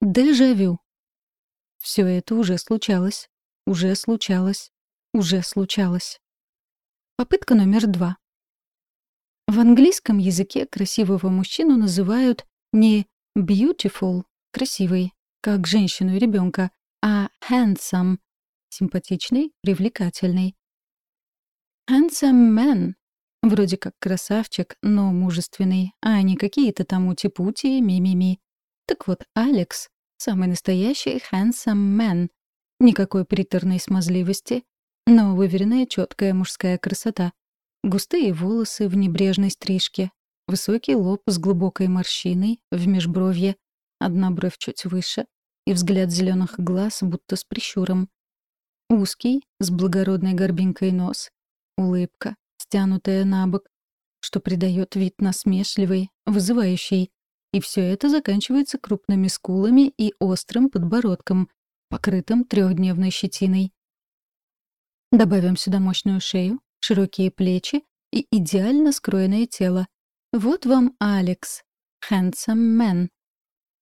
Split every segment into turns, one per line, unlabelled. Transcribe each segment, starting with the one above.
Дежавю. Все это уже случалось. Уже случалось. Уже случалось. Попытка номер два. В английском языке красивого мужчину называют не beautiful — красивый, как женщину и ребенка, а handsome — симпатичный, привлекательный. Handsome man — вроде как красавчик, но мужественный, а не какие-то там ути-пути, ми-ми-ми. Так вот, Алекс — самый настоящий handsome man. Никакой приторной смазливости, но выверенная четкая мужская красота. Густые волосы в небрежной стрижке, высокий лоб с глубокой морщиной в межбровье, одна бровь чуть выше и взгляд зеленых глаз будто с прищуром. Узкий, с благородной горбинкой нос, улыбка, стянутая на бок, что придает вид насмешливый, вызывающий. И все это заканчивается крупными скулами и острым подбородком, покрытым трехдневной щетиной. Добавим сюда мощную шею, широкие плечи и идеально скроенное тело. Вот вам Алекс, handsome man.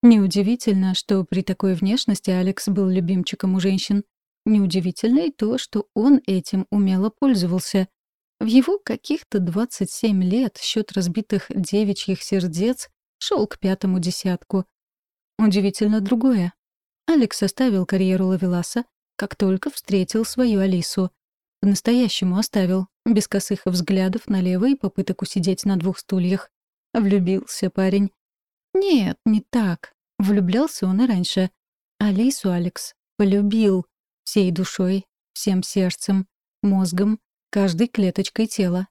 Неудивительно, что при такой внешности Алекс был любимчиком у женщин. Неудивительно и то, что он этим умело пользовался. В его каких-то 27 лет счет разбитых девичьих сердец шел к пятому десятку. Удивительно другое. Алекс оставил карьеру Лавеласа, как только встретил свою Алису. По-настоящему оставил, без косых взглядов налево и попыток усидеть на двух стульях. Влюбился парень. Нет, не так. Влюблялся он и раньше. Алису Алекс полюбил. Всей душой, всем сердцем, мозгом, каждой клеточкой тела.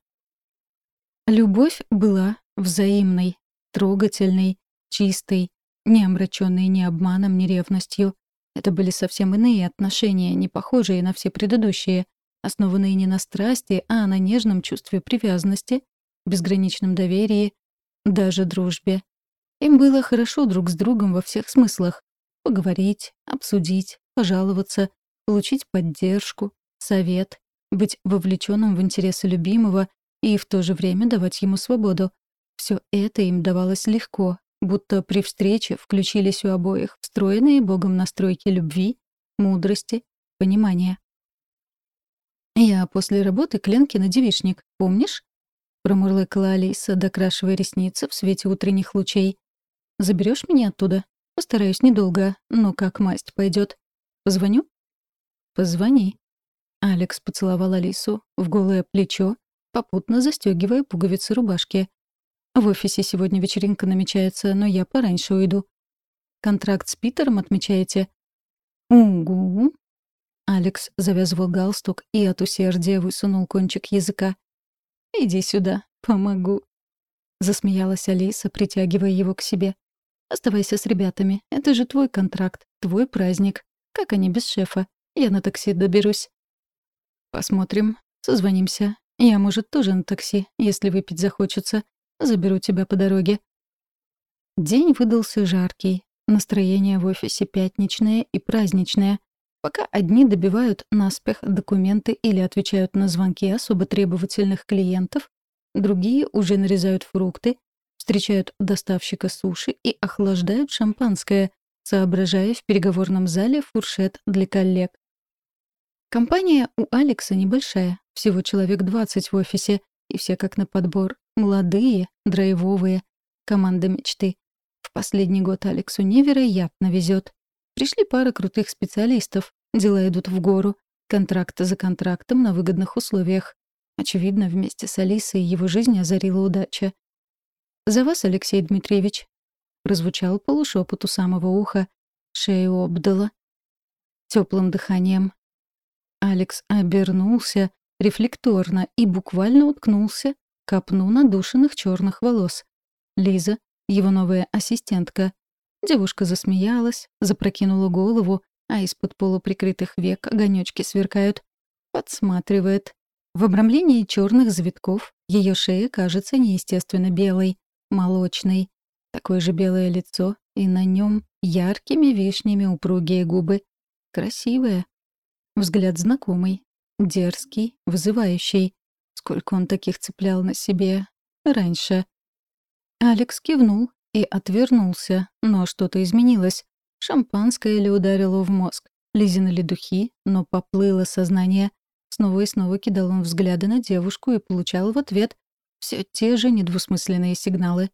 Любовь была взаимной, трогательной, чистой, не омраченной ни обманом, ни ревностью. Это были совсем иные отношения, не похожие на все предыдущие основанные не на страсти, а на нежном чувстве привязанности, безграничном доверии, даже дружбе. Им было хорошо друг с другом во всех смыслах. Поговорить, обсудить, пожаловаться, получить поддержку, совет, быть вовлеченным в интересы любимого и в то же время давать ему свободу. Все это им давалось легко, будто при встрече включились у обоих встроенные Богом настройки любви, мудрости, понимания. «Я после работы к Ленке на девишник, помнишь?» Промурлыкала Алиса, докрашивая ресницы в свете утренних лучей. Заберешь меня оттуда? Постараюсь недолго, но как масть пойдет. Позвоню?» «Позвони». Алекс поцеловал Алису в голое плечо, попутно застегивая пуговицы рубашки. «В офисе сегодня вечеринка намечается, но я пораньше уйду. Контракт с Питером отмечаете?» «Угу», Алекс завязывал галстук и от усердия высунул кончик языка. «Иди сюда, помогу». Засмеялась Алиса, притягивая его к себе. «Оставайся с ребятами. Это же твой контракт, твой праздник. Как они без шефа? Я на такси доберусь». «Посмотрим. Созвонимся. Я, может, тоже на такси, если выпить захочется. Заберу тебя по дороге». День выдался жаркий. Настроение в офисе пятничное и праздничное. Пока одни добивают наспех документы или отвечают на звонки особо требовательных клиентов, другие уже нарезают фрукты, встречают доставщика суши и охлаждают шампанское, соображая в переговорном зале фуршет для коллег. Компания у Алекса небольшая, всего человек 20 в офисе, и все как на подбор. Молодые, драйвовые, команда мечты. В последний год Алексу невероятно везет. Пришли пара крутых специалистов, дела идут в гору, контракт за контрактом на выгодных условиях. Очевидно, вместе с Алисой его жизнь озарила удача. «За вас, Алексей Дмитриевич», — прозвучал полушепот у самого уха, шею обдала. Теплым дыханием. Алекс обернулся рефлекторно и буквально уткнулся копну надушенных черных волос. Лиза, его новая ассистентка, Девушка засмеялась, запрокинула голову, а из-под полуприкрытых век огонёчки сверкают. Подсматривает. В обрамлении черных завитков ее шея кажется неестественно белой, молочной. Такое же белое лицо, и на нем яркими вишнями упругие губы. Красивая. Взгляд знакомый, дерзкий, вызывающий. Сколько он таких цеплял на себе раньше. Алекс кивнул, и отвернулся, но что-то изменилось. Шампанское ли ударило в мозг? Лизины ли духи? Но поплыло сознание. Снова и снова кидал он взгляды на девушку и получал в ответ все те же недвусмысленные сигналы.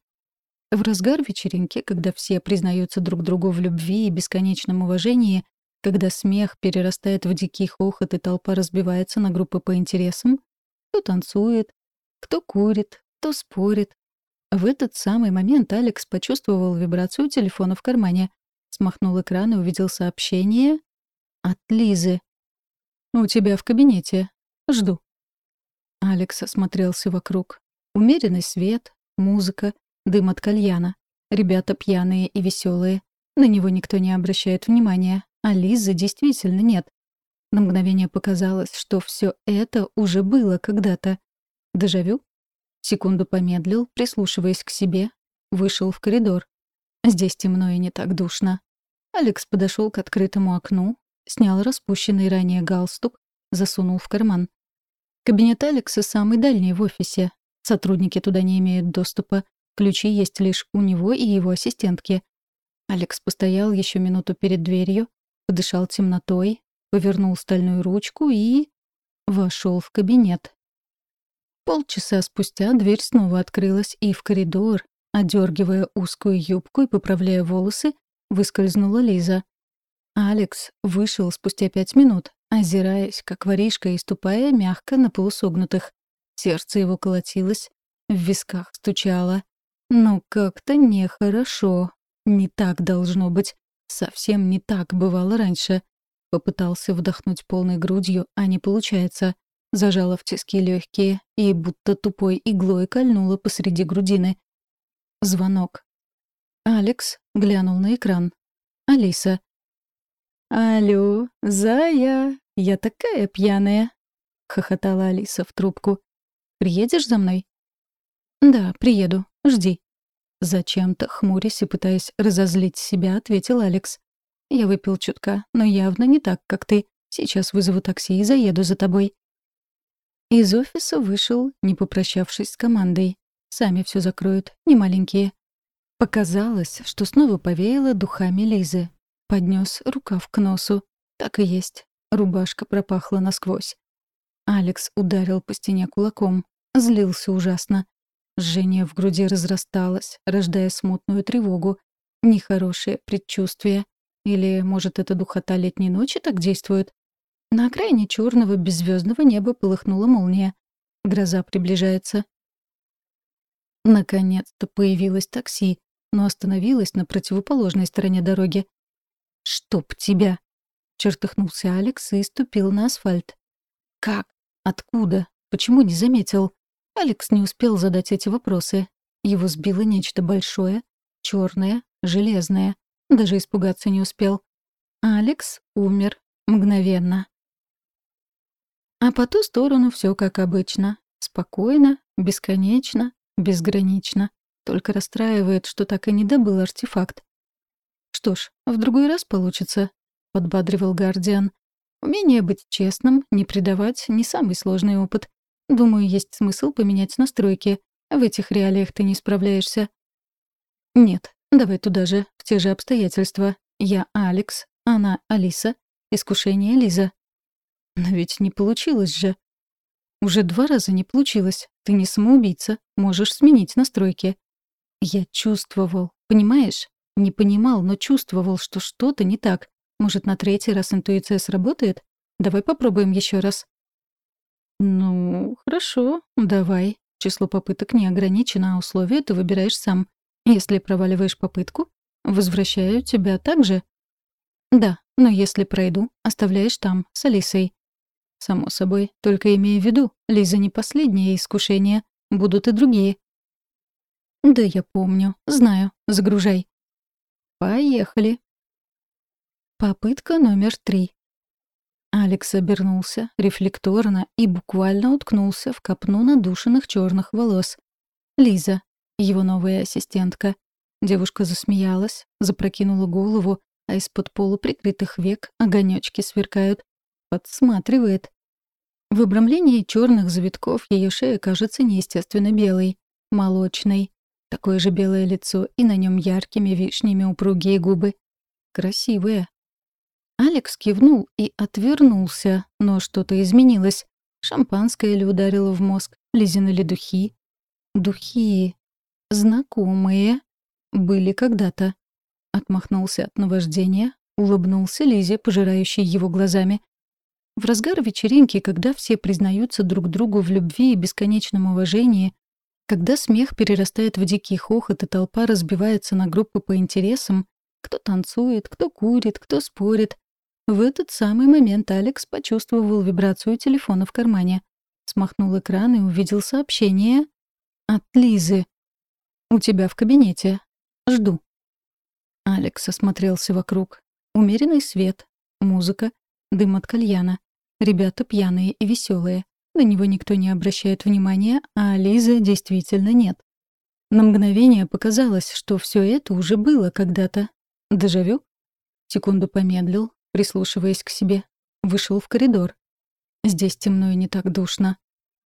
В разгар вечеринки, когда все признаются друг другу в любви и бесконечном уважении, когда смех перерастает в дикий хохот и толпа разбивается на группы по интересам, кто танцует, кто курит, кто спорит. В этот самый момент Алекс почувствовал вибрацию телефона в кармане, смахнул экран и увидел сообщение от Лизы. «У тебя в кабинете. Жду». Алекс осмотрелся вокруг. Умеренный свет, музыка, дым от кальяна. Ребята пьяные и веселые. На него никто не обращает внимания, а Лизы действительно нет. На мгновение показалось, что все это уже было когда-то. Дежавю? Секунду помедлил, прислушиваясь к себе, вышел в коридор. Здесь темно и не так душно. Алекс подошел к открытому окну, снял распущенный ранее галстук, засунул в карман. Кабинет Алекса самый дальний в офисе, Сотрудники туда не имеют доступа. Ключи есть лишь у него и его ассистентки. Алекс постоял еще минуту перед дверью, подышал темнотой, повернул стальную ручку и... вошел в кабинет. Полчаса спустя дверь снова открылась, и в коридор, одергивая узкую юбку и поправляя волосы, выскользнула Лиза. Алекс вышел спустя пять минут, озираясь, как воришка, и ступая мягко на полусогнутых. Сердце его колотилось, в висках стучало. Но как-то нехорошо. Не так должно быть. Совсем не так бывало раньше. Попытался вдохнуть полной грудью, а не получается. Зажала в тиски легкие и будто тупой иглой кольнула посреди грудины. Звонок. Алекс глянул на экран. Алиса. «Алло, зая, я такая пьяная!» — хохотала Алиса в трубку. Приедешь за мной?» «Да, приеду. Жди». Зачем-то, хмурясь и пытаясь разозлить себя, ответил Алекс. «Я выпил чутка, но явно не так, как ты. Сейчас вызову такси и заеду за тобой». Из офиса вышел, не попрощавшись с командой. Сами все закроют, не маленькие. Показалось, что снова повеяло духами Лизы. Поднес рукав к носу. Так и есть. Рубашка пропахла насквозь. Алекс ударил по стене кулаком. Злился ужасно. Жжение в груди разрасталось, рождая смутную тревогу. Нехорошее предчувствие. Или, может, это духота летней ночи так действует? На окраине черного беззвездного неба полыхнула молния. Гроза приближается. Наконец-то появилось такси, но остановилось на противоположной стороне дороги. «Чтоб тебя!» — чертыхнулся Алекс и ступил на асфальт. «Как? Откуда? Почему не заметил?» Алекс не успел задать эти вопросы. Его сбило нечто большое, черное, железное. Даже испугаться не успел. Алекс умер мгновенно. А по ту сторону все как обычно. Спокойно, бесконечно, безгранично. Только расстраивает, что так и не добыл артефакт. «Что ж, в другой раз получится», — подбадривал Гардиан. «Умение быть честным, не предавать — не самый сложный опыт. Думаю, есть смысл поменять настройки. В этих реалиях ты не справляешься. Нет, давай туда же, в те же обстоятельства. Я Алекс, она Алиса, искушение Лиза. Но ведь не получилось же. Уже два раза не получилось. Ты не самоубийца, можешь сменить настройки. Я чувствовал, понимаешь? Не понимал, но чувствовал, что что-то не так. Может, на третий раз интуиция сработает? Давай попробуем еще раз. «Ну, хорошо, давай. Число попыток не ограничено, а условия ты выбираешь сам. Если проваливаешь попытку, возвращаю тебя также». «Да, но если пройду, оставляешь там, с Алисой». «Само собой, только имея в виду, Лиза не последнее искушение, будут и другие». «Да я помню, знаю, загружай». «Поехали». Попытка номер три. Алекс обернулся рефлекторно и буквально уткнулся в копну надушенных черных волос. Лиза, его новая ассистентка. Девушка засмеялась, запрокинула голову, а из-под полуприкрытых век огонечки сверкают. Подсматривает. В обрамлении черных завитков ее шея кажется неестественно белой, молочной. Такое же белое лицо, и на нем яркими вишнями упругие губы. красивые. Алекс кивнул и отвернулся, но что-то изменилось. Шампанское ли ударило в мозг, Лизины ли духи? Духи. Знакомые. Были когда-то. Отмахнулся от наваждения, улыбнулся Лизе, пожирающей его глазами. В разгар вечеринки, когда все признаются друг другу в любви и бесконечном уважении, когда смех перерастает в дикий хохот и толпа разбивается на группы по интересам, кто танцует, кто курит, кто спорит, в этот самый момент Алекс почувствовал вибрацию телефона в кармане. Смахнул экран и увидел сообщение от Лизы. «У тебя в кабинете. Жду». Алекс осмотрелся вокруг. Умеренный свет, музыка, дым от кальяна. Ребята пьяные и веселые. На него никто не обращает внимания, а Лизы действительно нет. На мгновение показалось, что все это уже было когда-то. Дежавю? Секунду помедлил, прислушиваясь к себе. Вышел в коридор. Здесь темно и не так душно.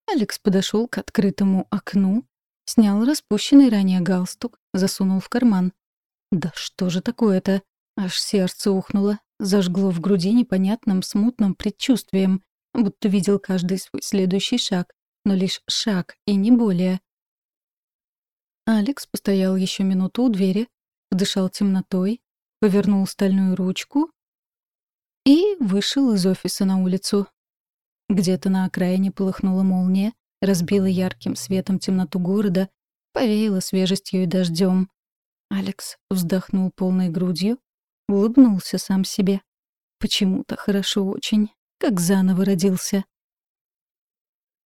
Алекс подошел к открытому окну, снял распущенный ранее галстук, засунул в карман. Да что же такое-то? Аж сердце ухнуло, зажгло в груди непонятным смутным предчувствием, будто видел каждый свой следующий шаг, но лишь шаг и не более. Алекс постоял еще минуту у двери, подышал темнотой, повернул стальную ручку и вышел из офиса на улицу. Где-то на окраине полыхнула молния, разбила ярким светом темноту города, повеяла свежестью и дождем. Алекс вздохнул полной грудью, улыбнулся сам себе. Почему-то хорошо очень, как заново родился.